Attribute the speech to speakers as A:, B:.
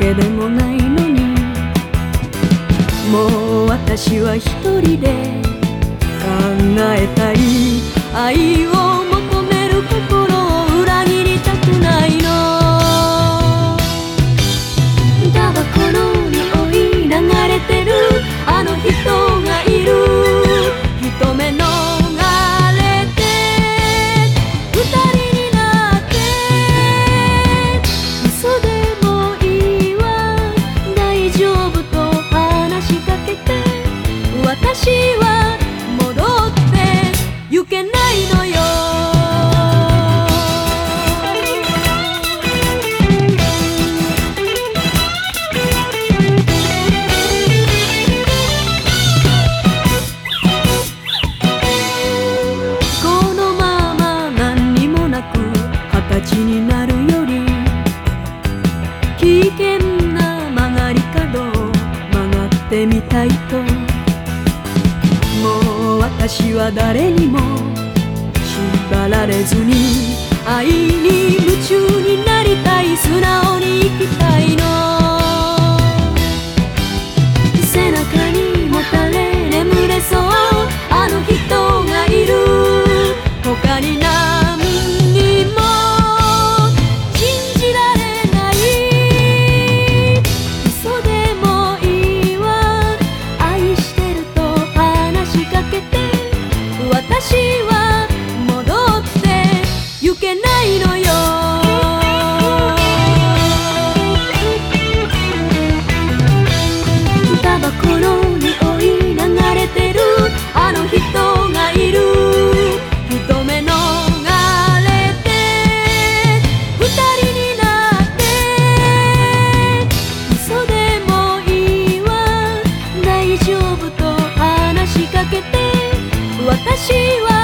A: けでもないのに。もう私は一人で考えたり愛私は戻って行けないのよ。このまま何にもなく二十歳になるより危険な曲がり角を曲がってみたいともう私は誰にも縛られずに愛に仕掛けて私は